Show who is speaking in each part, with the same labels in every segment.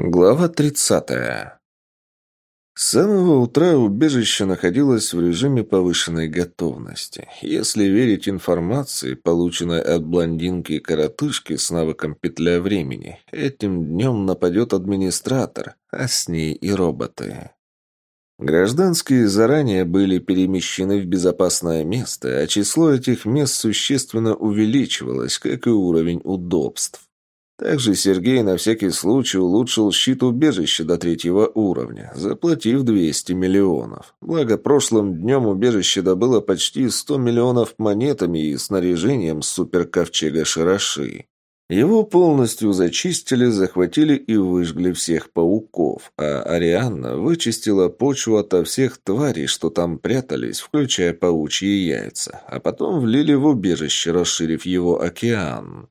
Speaker 1: Глава 30. С самого утра убежище находилось в режиме повышенной готовности. Если верить информации, полученной от блондинки и коротышки с навыком петля времени, этим днем нападет администратор, а с ней и роботы. Гражданские заранее были перемещены в безопасное место, а число этих мест существенно увеличивалось, как и уровень удобств. Также Сергей на всякий случай улучшил щит убежища до третьего уровня, заплатив 200 миллионов. Благо, прошлым днем убежище добыло почти 100 миллионов монетами и снаряжением суперковчега Шараши. Его полностью зачистили, захватили и выжгли всех пауков, а Арианна вычистила почву ото всех тварей, что там прятались, включая паучьи яйца, а потом влили в убежище, расширив его океан.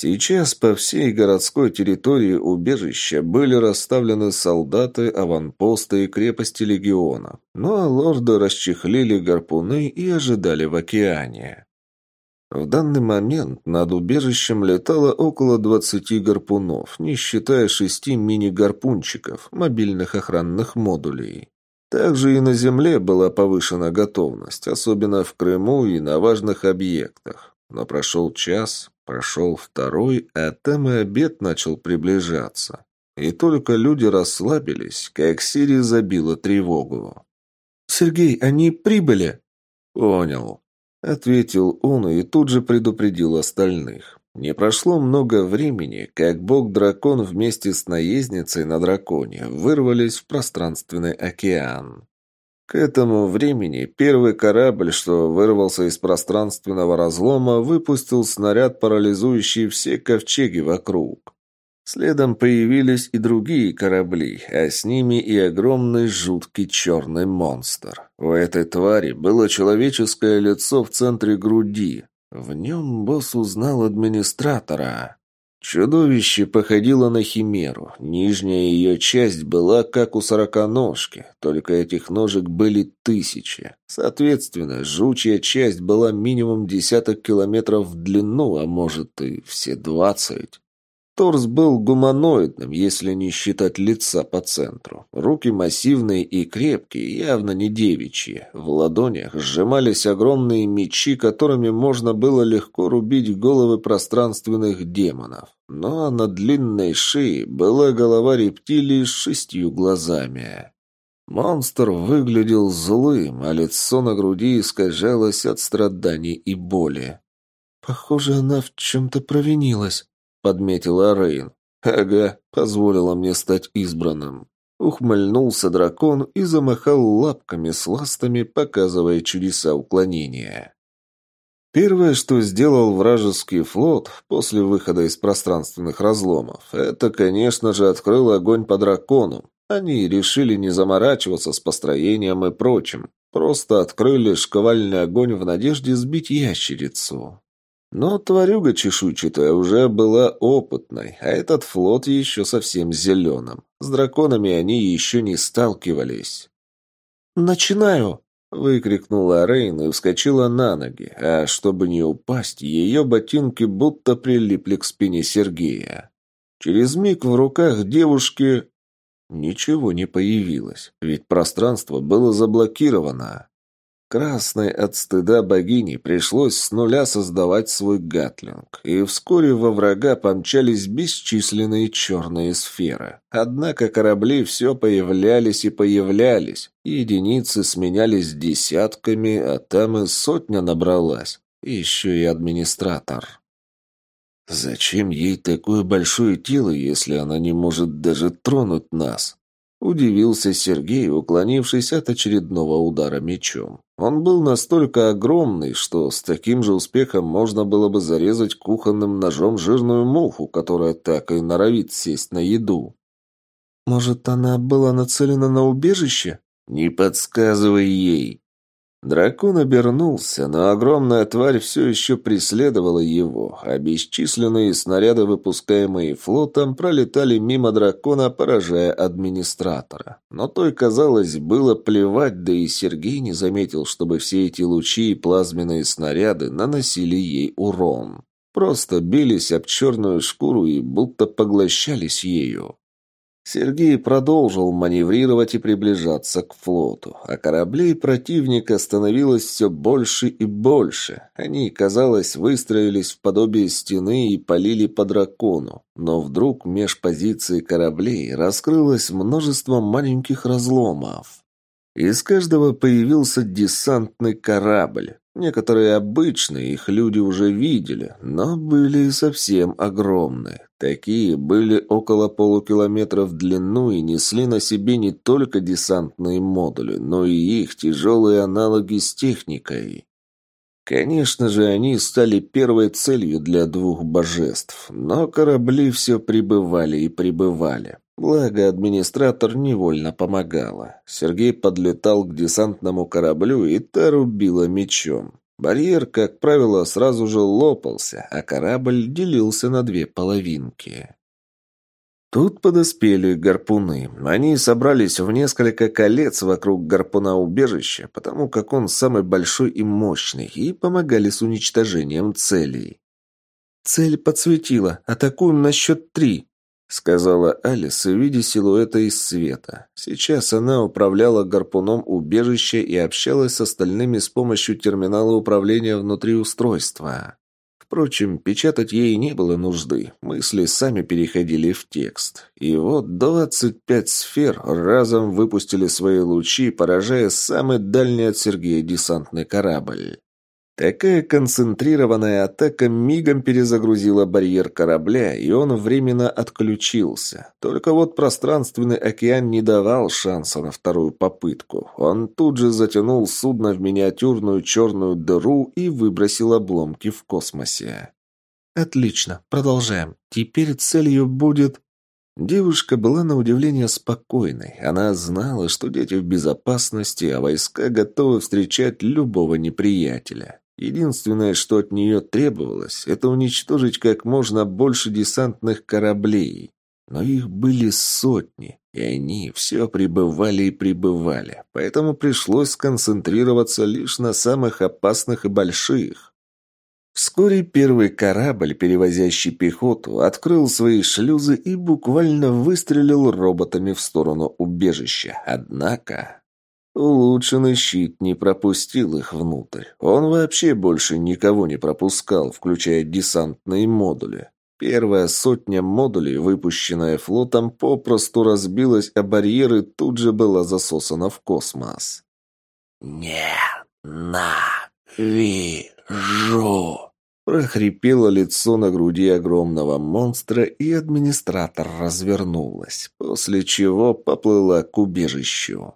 Speaker 1: Сейчас по всей городской территории убежища были расставлены солдаты, аванпосты и крепости легиона, ну а лорды расчехлили гарпуны и ожидали в океане. В данный момент над убежищем летало около 20 гарпунов, не считая шести мини-гарпунчиков, мобильных охранных модулей. Также и на земле была повышена готовность, особенно в Крыму и на важных объектах. Но прошел час, Прошел второй, а там и обед начал приближаться. И только люди расслабились, как Сири забила тревогу.
Speaker 2: «Сергей, они прибыли!»
Speaker 1: «Понял», — ответил он и тут же предупредил остальных. Не прошло много времени, как бог-дракон вместе с наездницей на драконе вырвались в пространственный океан. К этому времени первый корабль, что вырвался из пространственного разлома, выпустил снаряд, парализующий все ковчеги вокруг. Следом появились и другие корабли, а с ними и огромный жуткий черный монстр. У этой твари было человеческое лицо в центре груди. В нем босс узнал администратора. Чудовище походило на химеру. Нижняя ее часть была как у сороконожки, только этих ножек были тысячи. Соответственно, жучья часть была минимум десяток километров в длину, а может и все двадцать. Торс был гуманоидным, если не считать лица по центру. Руки массивные и крепкие, явно не девичьи. В ладонях сжимались огромные мечи, которыми можно было легко рубить головы пространственных демонов. Но на длинной шее была голова рептилии с шестью глазами. Монстр выглядел злым, а лицо на груди искажалось от страданий и боли.
Speaker 2: «Похоже, она в чем-то провинилась», — подметила Рейн.
Speaker 1: «Ага, позволила мне стать избранным». Ухмыльнулся дракон и замахал лапками с ластами, показывая чудеса уклонения. Первое, что сделал вражеский флот после выхода из пространственных разломов, это, конечно же, открыл огонь по дракону. Они решили не заморачиваться с построением и прочим. Просто открыли шквальный огонь в надежде сбить ящерицу. Но тварюга чешуйчатая уже была опытной, а этот флот еще совсем зеленым. С драконами они еще не сталкивались.
Speaker 2: «Начинаю!» — выкрикнула Рейн и вскочила на ноги, а чтобы не упасть, ее ботинки будто прилипли к спине Сергея. Через миг в руках девушки ничего не появилось, ведь пространство было заблокировано. Красной от стыда богини пришлось с нуля создавать свой гатлинг, и вскоре во врага помчались бесчисленные черные сферы. Однако корабли все появлялись и появлялись, единицы сменялись десятками, а там и сотня набралась. Еще и администратор. Зачем ей такое большое тело, если она не может даже тронуть нас? Удивился Сергей, уклонившись от очередного удара мечом. Он был настолько огромный, что с таким же успехом можно было бы зарезать кухонным ножом жирную муху, которая так и норовит сесть на еду. «Может, она была нацелена на убежище?»
Speaker 1: «Не подсказывай ей!» Дракон обернулся, но огромная тварь все еще преследовала его, а бесчисленные снаряды, выпускаемые флотом, пролетали мимо дракона, поражая администратора. Но той, казалось, было плевать, да и Сергей не заметил, чтобы все эти лучи и плазменные снаряды наносили ей урон. Просто бились об черную шкуру и будто поглощались ею.
Speaker 2: Сергей продолжил маневрировать и приближаться к флоту, а кораблей противника становилось все больше и больше. Они, казалось, выстроились в подобие стены и полили по дракону. Но вдруг меж позиций кораблей раскрылось множество маленьких разломов. Из каждого появился десантный корабль. Некоторые обычные, их люди уже видели, но были совсем огромные. Такие были около полукилометра в длину и несли на себе не только десантные модули, но и их тяжелые аналоги с техникой. Конечно же, они стали первой целью для двух божеств, но корабли все прибывали и прибывали. Благо, администратор невольно помогала. Сергей подлетал к десантному кораблю, и та рубила мечом. Барьер, как правило, сразу же лопался, а корабль делился на две половинки. Тут подоспели гарпуны. Они собрались в несколько колец вокруг гарпуна убежища, потому как он самый большой и мощный, и помогали с уничтожением целей. «Цель подсветила. Атакуем на счет три», — сказала Алис в виде силуэта из света. Сейчас она управляла гарпуном убежища и общалась с остальными с помощью терминала управления внутри устройства. Впрочем, печатать ей не было нужды, мысли сами переходили в текст. И вот двадцать пять сфер разом выпустили свои лучи, поражая самый дальний от Сергея десантный корабль. Такая концентрированная атака мигом перезагрузила барьер корабля, и он временно отключился. Только вот пространственный океан не давал шанса на вторую попытку. Он тут же затянул судно в миниатюрную черную дыру и выбросил обломки в космосе. «Отлично, продолжаем. Теперь целью будет...» Девушка была на удивление спокойной. Она знала, что дети в безопасности, а войска готовы встречать любого неприятеля. Единственное, что от нее требовалось, это уничтожить как можно больше десантных кораблей. Но их были сотни, и они все прибывали и прибывали, поэтому пришлось сконцентрироваться лишь на самых опасных и больших. Вскоре первый корабль, перевозящий пехоту, открыл свои шлюзы и буквально выстрелил роботами в сторону убежища. Однако Улучшенный щит не пропустил их внутрь. Он вообще больше никого не пропускал, включая десантные модули. Первая сотня модулей, выпущенная флотом, попросту разбилась, а барьеры тут же была засосана в космос.
Speaker 3: «Не на вижу!»
Speaker 2: Прохрипело лицо на груди огромного монстра, и администратор развернулась, после чего поплыла к убежищу.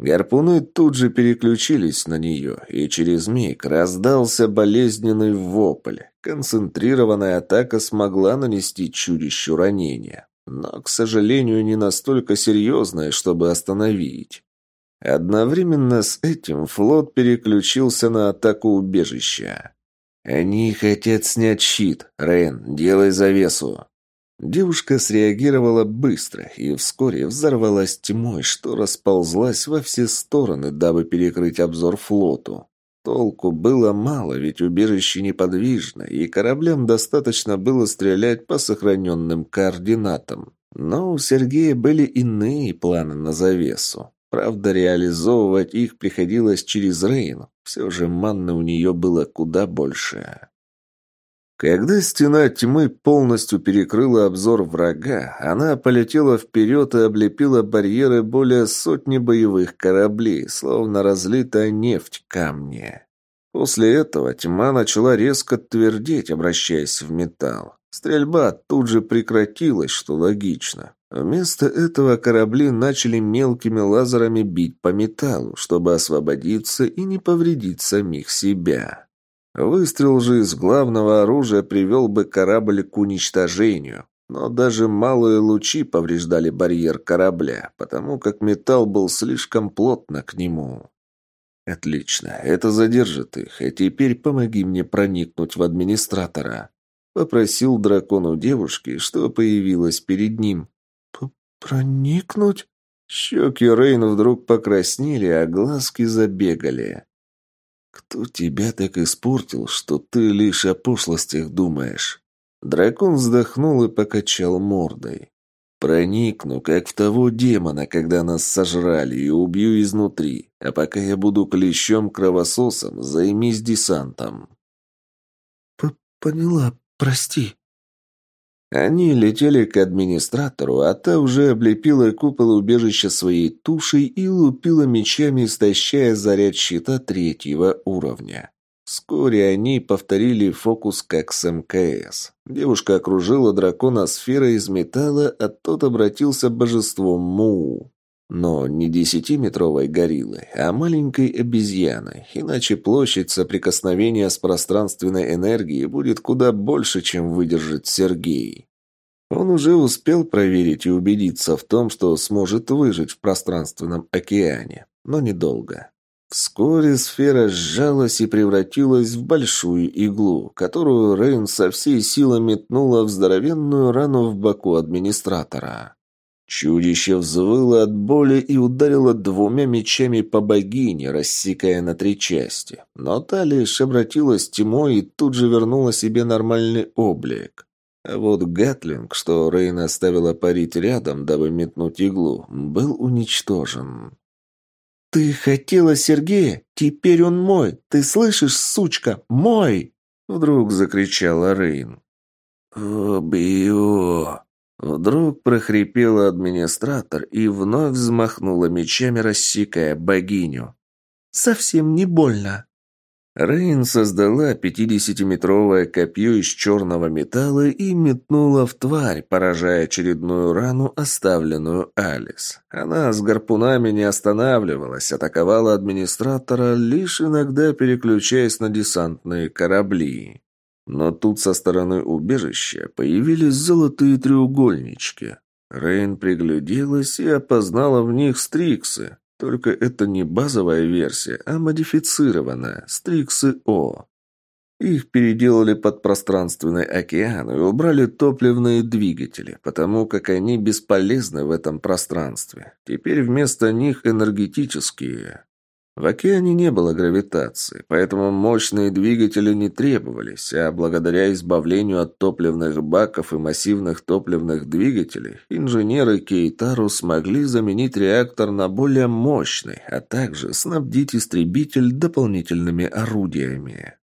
Speaker 2: Гарпуны тут же переключились на нее, и через миг раздался болезненный вопль. Концентрированная атака смогла нанести чудищу ранение, но, к сожалению, не настолько серьезное, чтобы остановить. Одновременно с этим флот переключился на атаку убежища. «Они хотят снять щит. Рейн, делай завесу!» Девушка среагировала быстро и вскоре взорвалась тьмой, что расползлась во все стороны, дабы перекрыть обзор флоту. Толку было мало, ведь убежище неподвижно, и кораблям достаточно было стрелять по сохраненным координатам. Но у Сергея были иные планы на завесу. Правда, реализовывать их приходилось через Рейн. Все же манны у нее было куда больше. Когда стена тьмы полностью перекрыла обзор врага, она полетела вперед и облепила барьеры более сотни боевых кораблей, словно разлитая нефть камни. После этого тьма начала резко твердеть, обращаясь в металл. Стрельба тут же прекратилась, что логично. Вместо этого корабли начали мелкими лазерами бить по металлу, чтобы освободиться и не повредить самих себя. Выстрел же из главного оружия привел бы корабль к уничтожению. Но даже малые лучи повреждали барьер корабля, потому как металл был слишком плотно к нему. «Отлично, это задержит их, а теперь помоги мне проникнуть в администратора», — попросил дракон у девушки, что появилась перед ним.
Speaker 1: «Проникнуть?»
Speaker 2: Щеки Рейн вдруг покраснели, а глазки забегали. «Кто тебя так испортил, что ты лишь о пошлостях думаешь?» Дракон вздохнул и покачал мордой.
Speaker 1: Проникну, как в того демона, когда нас сожрали, и убью изнутри. А пока я буду клещом-кровососом, займись десантом.
Speaker 2: П «Поняла, прости».
Speaker 1: Они летели к администратору, а та уже облепила купол убежища своей тушей и лупила мечами, истощая заряд щита третьего уровня. Вскоре они повторили фокус как с МКС. Девушка окружила дракона сферой из металла, а тот обратился божеством Муу. Но не десятиметровой гориллой, а маленькой обезьяной, иначе площадь соприкосновения с пространственной энергией будет куда больше, чем выдержит Сергей. Он уже успел проверить и убедиться в том, что сможет выжить в пространственном океане, но недолго. Вскоре сфера сжалась и превратилась в большую иглу, которую Рейн со всей силы метнула в здоровенную рану в боку администратора. Чудище взвыло от боли и ударило двумя мечами по богине, рассекая на три части. Но та лишь обратилась тьмой и тут же вернула себе нормальный облик. А вот Гэтлинг, что Рейн оставила парить рядом, дабы метнуть иглу, был уничтожен.
Speaker 2: «Ты хотела Сергея? Теперь он мой! Ты слышишь, сучка? Мой!»
Speaker 1: Вдруг закричала Рейн.
Speaker 3: «Убью!»
Speaker 1: Вдруг прохрипел администратор и вновь взмахнула мечами, рассекая богиню.
Speaker 2: «Совсем не больно!»
Speaker 1: Рейн создала пятидесятиметровое копье из черного металла и метнула в тварь, поражая очередную рану, оставленную Алис. Она с гарпунами не останавливалась, атаковала администратора, лишь иногда переключаясь на десантные корабли. Но тут со стороны убежища появились золотые треугольнички. Рейн пригляделась и опознала в них стриксы. Только это не базовая версия, а модифицированная, Стриксы-О. Их переделали под пространственный океан и убрали топливные двигатели, потому как они бесполезны в этом пространстве. Теперь вместо них энергетические. В океане не было гравитации, поэтому мощные двигатели не требовались, а благодаря избавлению от топливных баков и массивных топливных двигателей, инженеры Кейтару смогли заменить реактор на более мощный, а также снабдить истребитель дополнительными орудиями.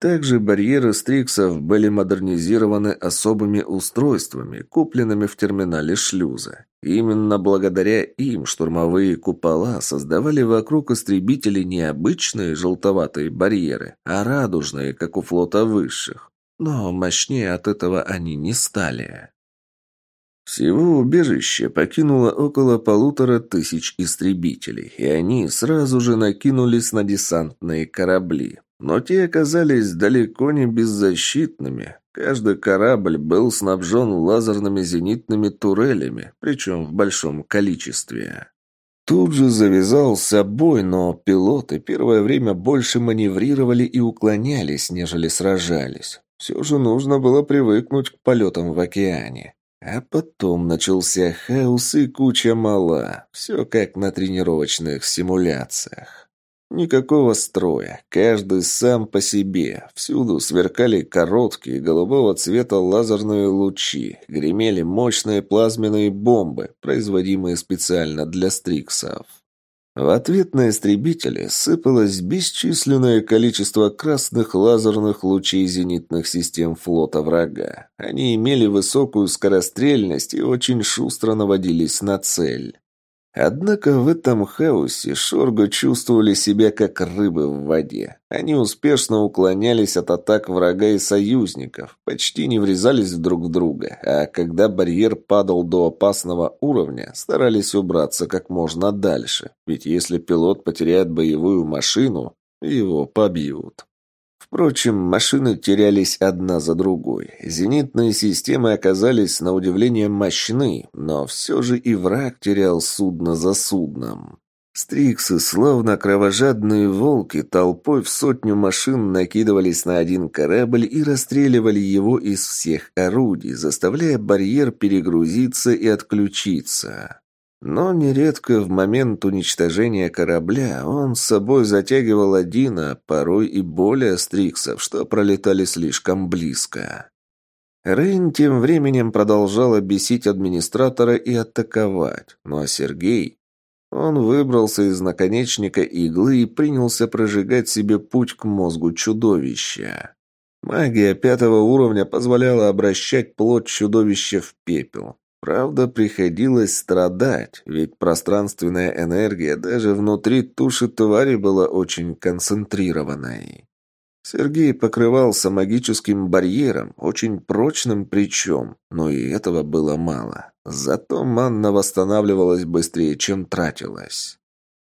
Speaker 1: Также барьеры стриксов были модернизированы особыми устройствами, купленными в терминале шлюза. Именно благодаря им штурмовые купола создавали вокруг истребителей не обычные желтоватые барьеры, а радужные, как у флота высших. Но мощнее от этого они не стали. Всего убежище покинуло около полутора тысяч истребителей, и они сразу же накинулись на десантные корабли. Но те оказались далеко не беззащитными. Каждый корабль был снабжен лазерными зенитными турелями, причем в большом количестве. Тут же завязался бой, но пилоты первое время больше маневрировали и уклонялись, нежели сражались. Все же нужно было привыкнуть к полетам в океане. А потом начался хаос и куча мала. Все как на тренировочных симуляциях. Никакого строя, каждый сам по себе. Всюду сверкали короткие голубого цвета лазерные лучи, гремели мощные плазменные бомбы, производимые специально для стриксов. В ответ на истребители сыпалось бесчисленное количество красных лазерных лучей зенитных систем флота врага. Они имели высокую скорострельность и очень шустро наводились на цель. Однако в этом хаосе Шорго чувствовали себя как рыбы в воде. Они успешно уклонялись от атак врага и союзников, почти не врезались друг в друга, а когда барьер падал до опасного уровня, старались убраться как можно дальше, ведь если пилот потеряет боевую машину, его побьют. Впрочем, машины терялись одна за другой. Зенитные системы оказались на удивление мощны, но все же и враг терял судно за судном. Стриксы, словно кровожадные волки, толпой в сотню машин накидывались на один корабль и расстреливали его из всех орудий, заставляя барьер перегрузиться и отключиться. Но нередко в момент уничтожения корабля он с собой затягивал один, а порой и более стриксов, что пролетали слишком близко.
Speaker 2: Рейн тем временем продолжала бесить администратора и атаковать. Ну а Сергей... Он выбрался из наконечника иглы и принялся прожигать себе путь к мозгу чудовища. Магия пятого уровня позволяла обращать плоть чудовища в пепел. Правда, приходилось страдать, ведь пространственная энергия даже внутри туши твари была очень концентрированной. Сергей покрывался магическим барьером, очень прочным причем, но и этого было мало. Зато манна восстанавливалась быстрее, чем тратилась.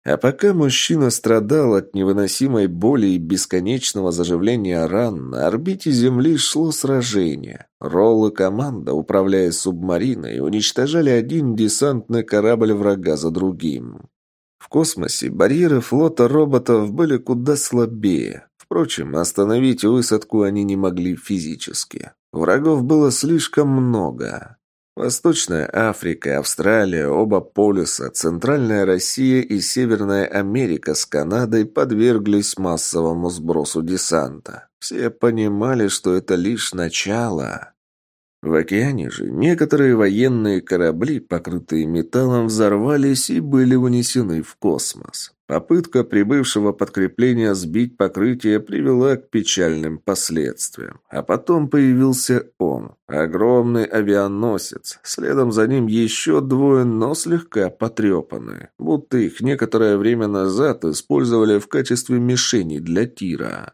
Speaker 2: А пока мужчина страдал от невыносимой боли и бесконечного заживления ран, на орбите Земли шло сражение. Ролл и команда, управляя субмариной, уничтожали один десантный корабль врага за другим. В космосе барьеры флота роботов были куда слабее. Впрочем, остановить высадку они не могли физически. Врагов было слишком много. Восточная Африка, Австралия, оба полюса, Центральная Россия и Северная Америка с Канадой подверглись массовому сбросу десанта. Все понимали, что это лишь начало. В океане же некоторые военные корабли, покрытые металлом, взорвались и были унесены в космос. Попытка прибывшего подкрепления сбить покрытие привела к печальным последствиям. А потом появился он, огромный авианосец. Следом за ним еще двое, но слегка потрепанные. Будто их некоторое время назад использовали в качестве мишени для тира.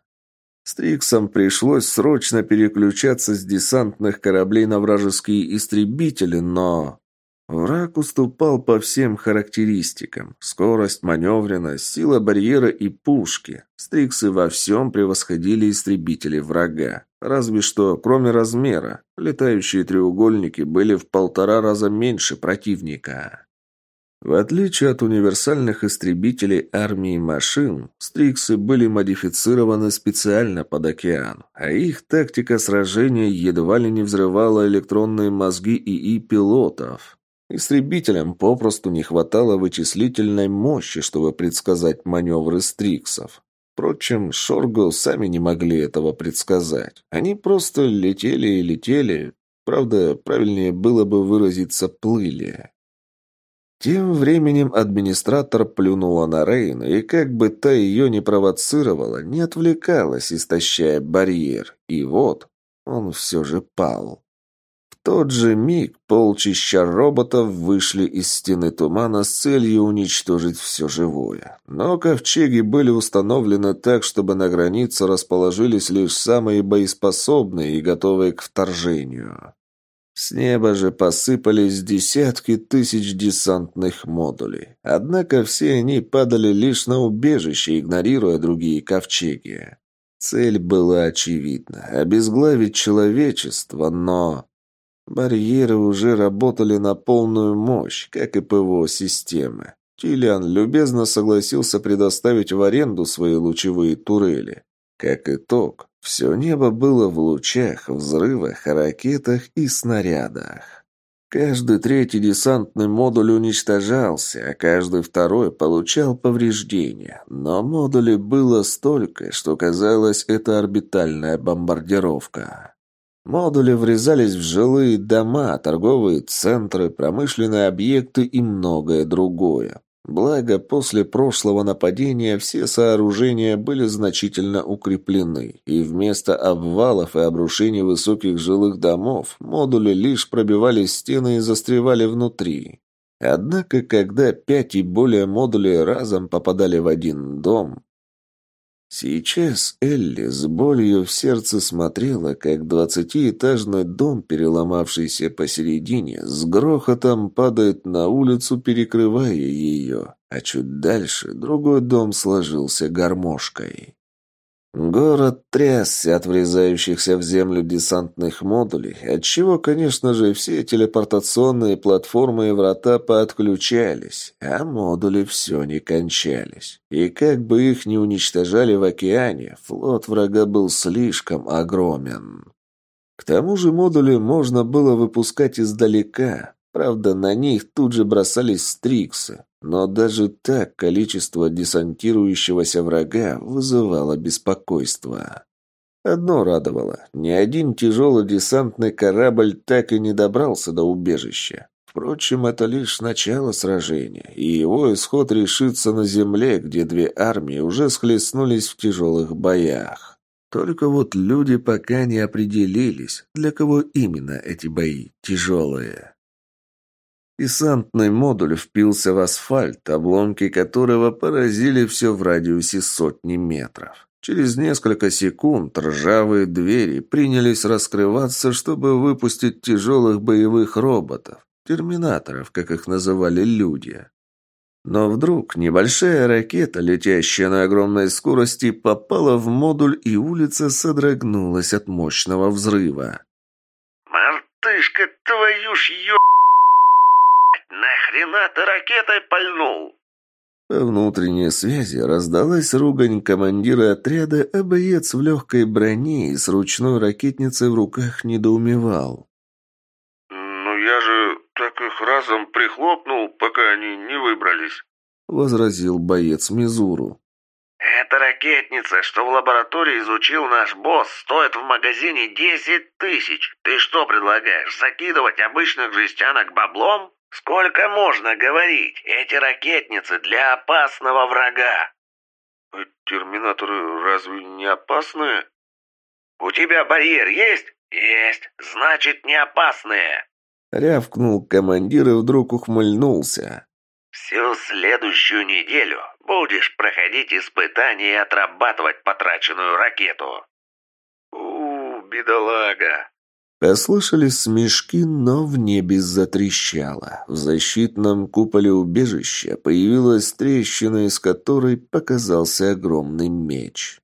Speaker 2: Стриксам пришлось срочно переключаться с десантных кораблей на вражеские истребители, но... Враг уступал по всем характеристикам. Скорость, маневренность, сила барьера и пушки. Стриксы во всем превосходили истребители врага. Разве что, кроме размера, летающие треугольники были в полтора раза меньше противника. В отличие от универсальных истребителей армии машин, стриксы были модифицированы специально под океан, а их тактика сражения едва ли не взрывала электронные мозги ИИ пилотов. Истребителям попросту не хватало вычислительной мощи, чтобы предсказать маневры стриксов. Впрочем, Шоргу сами не могли этого предсказать. Они просто летели и летели. Правда, правильнее было бы выразиться «плыли». Тем временем администратор плюнула на Рейн, и как бы та ее не провоцировала, не отвлекалась, истощая барьер. И вот он все же пал. В тот же миг полчища роботов вышли из стены тумана с целью уничтожить все живое. Но ковчеги были установлены так, чтобы на границе расположились лишь самые боеспособные и готовые к вторжению. С неба же посыпались десятки тысяч десантных модулей. Однако все они падали лишь на убежище, игнорируя другие ковчеги. Цель была очевидна – обезглавить человечество, но... Барьеры уже работали на полную мощь, как и ПВО-системы. Тилиан любезно согласился предоставить в аренду свои лучевые турели. Как итог, все небо было в лучах, взрывах, ракетах и снарядах. Каждый третий десантный модуль уничтожался, а каждый второй получал повреждения. Но модулей было столько, что казалось, это орбитальная бомбардировка. Модули врезались в жилые дома, торговые центры, промышленные объекты и многое другое. Благо, после прошлого нападения все сооружения были значительно укреплены, и вместо обвалов и обрушений высоких жилых домов модули лишь пробивали стены и застревали внутри. Однако, когда пять и более модулей разом попадали в один дом, Сейчас Элли с болью в сердце смотрела, как двадцатиэтажный дом, переломавшийся посередине, с грохотом падает на улицу, перекрывая ее, а чуть дальше другой дом сложился гармошкой. Город трясся от врезающихся в землю десантных модулей, отчего, конечно же, все телепортационные платформы и врата поотключались, а модули все не кончались. И как бы их ни уничтожали в океане, флот врага был слишком огромен. К тому же модули можно было выпускать издалека, правда, на них тут же бросались стриксы, но даже так количество десантирующегося врага вызывало беспокойство.
Speaker 1: Одно радовало. Ни один тяжелый десантный корабль так и не добрался до убежища. Впрочем, это лишь начало сражения, и его исход решится на земле, где две армии уже схлестнулись в тяжелых боях. Только вот люди пока не определились, для кого именно эти бои тяжелые. Десантный модуль впился в асфальт, обломки которого поразили все в радиусе сотни метров. Через несколько секунд ржавые двери принялись раскрываться, чтобы выпустить тяжелых боевых роботов, терминаторов, как их называли люди. Но вдруг небольшая ракета, летящая на огромной скорости, попала в модуль, и улица содрогнулась от мощного взрыва.
Speaker 2: «Мартышка, твою ж ё... Нахрена ты ракетой пальнул?»
Speaker 1: По внутренней связи раздалась ругань командира отряда, а боец в легкой броне и с ручной ракетницей в руках недоумевал.
Speaker 2: «Ну я же так их разом прихлопнул, пока они не выбрались», —
Speaker 1: возразил боец Мизуру.
Speaker 2: «Эта ракетница, что в лаборатории изучил наш босс, стоит в магазине десять тысяч. Ты что предлагаешь, закидывать обычных жестянок баблом?» «Сколько можно говорить? Эти ракетницы для опасного врага!» «А терминаторы разве не опасные?» «У тебя барьер есть?» «Есть. Значит, не опасные!»
Speaker 1: Рявкнул командир и вдруг ухмыльнулся.
Speaker 2: «Всю следующую неделю будешь проходить испытания и отрабатывать потраченную ракету». «У, бедолага!»
Speaker 1: Послышались смешки, но в небе затрещало. В защитном куполе убежища появилась трещина, из которой показался огромный меч.